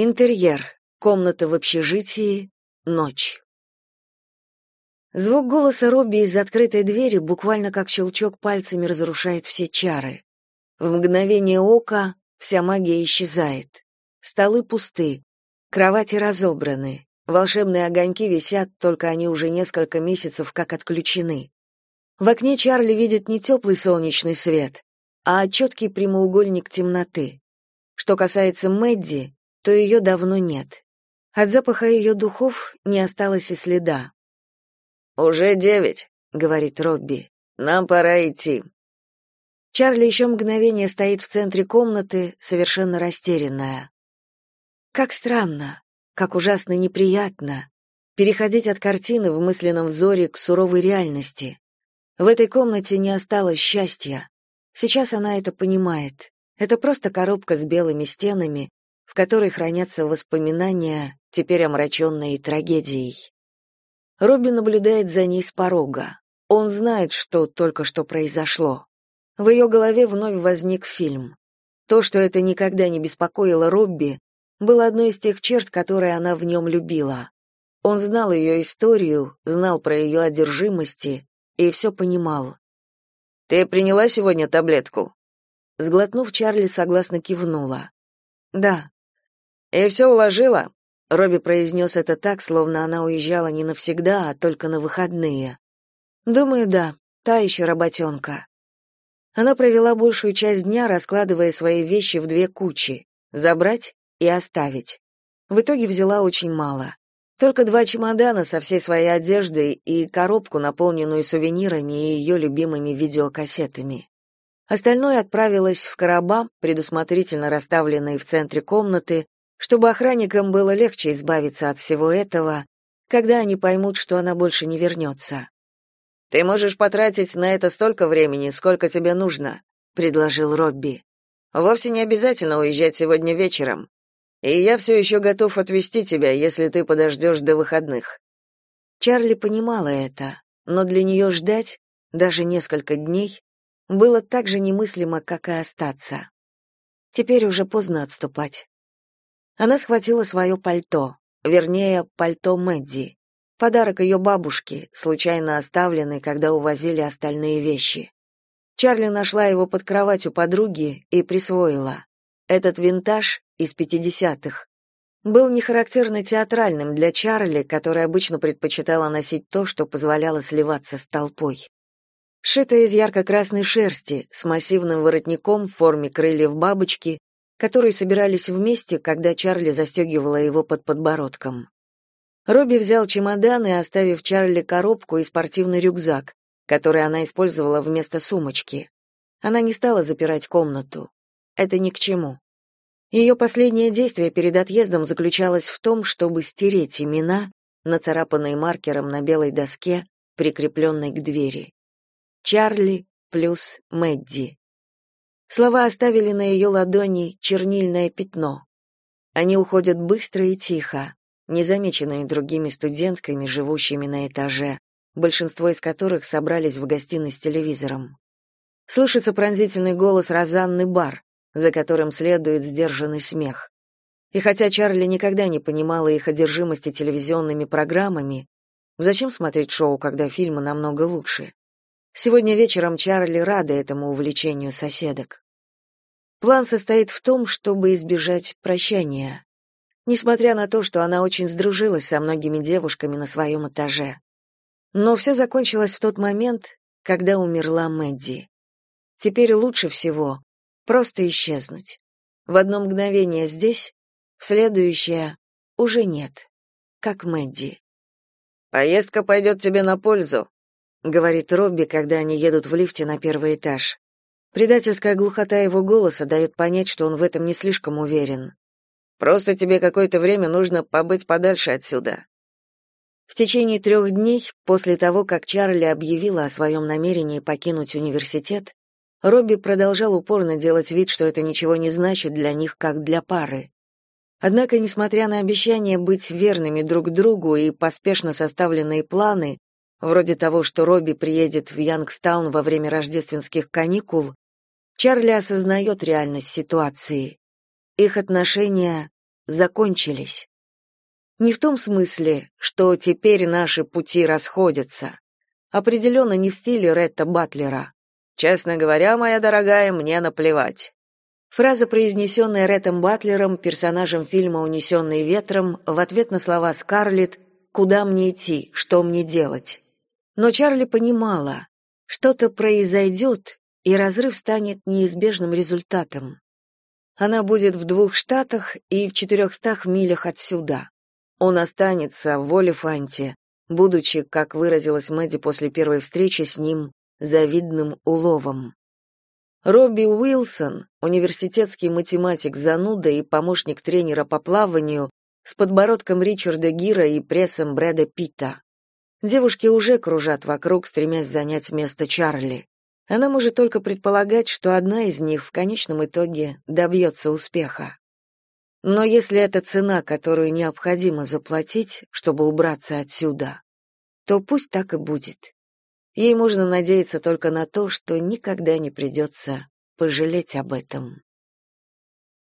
Интерьер. Комната в общежитии. Ночь. Звук голоса Робби из открытой двери буквально как щелчок пальцами разрушает все чары. В мгновение ока вся магия исчезает. Столы пусты, кровати разобраны, волшебные огоньки висят, только они уже несколько месяцев как отключены. В окне Чарли видит не теплый солнечный свет, а четкий прямоугольник темноты. Что касается Мэдди, то ее давно нет. От запаха ее духов не осталось и следа. «Уже девять», — говорит Робби. «Нам пора идти». Чарли еще мгновение стоит в центре комнаты, совершенно растерянная. Как странно, как ужасно неприятно переходить от картины в мысленном взоре к суровой реальности. В этой комнате не осталось счастья. Сейчас она это понимает. Это просто коробка с белыми стенами, в которой хранятся воспоминания, теперь омраченные трагедией. Робби наблюдает за ней с порога. Он знает, что только что произошло. В ее голове вновь возник фильм. То, что это никогда не беспокоило Робби, было одной из тех черт, которые она в нем любила. Он знал ее историю, знал про ее одержимости и все понимал. «Ты приняла сегодня таблетку?» Сглотнув, Чарли согласно кивнула. «Да». «И все уложила?» Робби произнес это так, словно она уезжала не навсегда, а только на выходные. Думаю, да, та еще работенка. Она провела большую часть дня, раскладывая свои вещи в две кучи — забрать и оставить. В итоге взяла очень мало. Только два чемодана со всей своей одеждой и коробку, наполненную сувенирами и ее любимыми видеокассетами. Остальное отправилось в короба, предусмотрительно расставленные в центре комнаты, чтобы охранникам было легче избавиться от всего этого, когда они поймут, что она больше не вернется. «Ты можешь потратить на это столько времени, сколько тебе нужно», — предложил Робби. «Вовсе не обязательно уезжать сегодня вечером. И я все еще готов отвезти тебя, если ты подождешь до выходных». Чарли понимала это, но для нее ждать, даже несколько дней, было так же немыслимо, как и остаться. Теперь уже поздно отступать. Она схватила свое пальто, вернее, пальто Мэдди. Подарок ее бабушке, случайно оставленный, когда увозили остальные вещи. Чарли нашла его под кроватью подруги и присвоила. Этот винтаж из пятидесятых был не характерно театральным для Чарли, которая обычно предпочитала носить то, что позволяло сливаться с толпой. Шитая из ярко-красной шерсти, с массивным воротником в форме крыльев бабочки которые собирались вместе, когда Чарли застегивала его под подбородком. Робби взял чемодан и, оставив Чарли коробку и спортивный рюкзак, который она использовала вместо сумочки. Она не стала запирать комнату. Это ни к чему. Ее последнее действие перед отъездом заключалось в том, чтобы стереть имена, нацарапанные маркером на белой доске, прикрепленной к двери. Чарли плюс Мэдди. Слова оставили на ее ладони чернильное пятно. Они уходят быстро и тихо, незамеченные другими студентками, живущими на этаже, большинство из которых собрались в гостиной с телевизором. Слышится пронзительный голос Розанны Бар, за которым следует сдержанный смех. И хотя Чарли никогда не понимала их одержимости телевизионными программами, зачем смотреть шоу, когда фильмы намного лучше? Сегодня вечером Чарли рада этому увлечению соседок. План состоит в том, чтобы избежать прощания. Несмотря на то, что она очень сдружилась со многими девушками на своем этаже. Но все закончилось в тот момент, когда умерла Мэдди. Теперь лучше всего просто исчезнуть. В одно мгновение здесь, в следующее уже нет, как Мэдди. «Поездка пойдет тебе на пользу», — говорит Робби, когда они едут в лифте на первый этаж. Предательская глухота его голоса дает понять, что он в этом не слишком уверен. «Просто тебе какое-то время нужно побыть подальше отсюда». В течение трех дней, после того, как Чарли объявила о своем намерении покинуть университет, Робби продолжал упорно делать вид, что это ничего не значит для них, как для пары. Однако, несмотря на обещание быть верными друг другу и поспешно составленные планы, вроде того, что Робби приедет в Янгстаун во время рождественских каникул, Чарли осознает реальность ситуации. Их отношения закончились. Не в том смысле, что теперь наши пути расходятся. Определенно не в стиле Ретта Батлера. Честно говоря, моя дорогая, мне наплевать. Фраза, произнесенная Реттом Батлером, персонажем фильма «Унесенный ветром», в ответ на слова Скарлетт «Куда мне идти? Что мне делать?». Но Чарли понимала, что-то произойдет, и разрыв станет неизбежным результатом. Она будет в двух штатах и в четырехстах милях отсюда. Он останется в Олефанте, будучи, как выразилась Мэдди после первой встречи с ним, завидным уловом. Робби Уилсон, университетский математик зануда и помощник тренера по плаванию, с подбородком Ричарда Гира и прессом Брэда Питта. Девушки уже кружат вокруг, стремясь занять место Чарли. Она может только предполагать, что одна из них в конечном итоге добьется успеха. Но если это цена, которую необходимо заплатить, чтобы убраться отсюда, то пусть так и будет. Ей можно надеяться только на то, что никогда не придется пожалеть об этом.